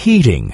heating.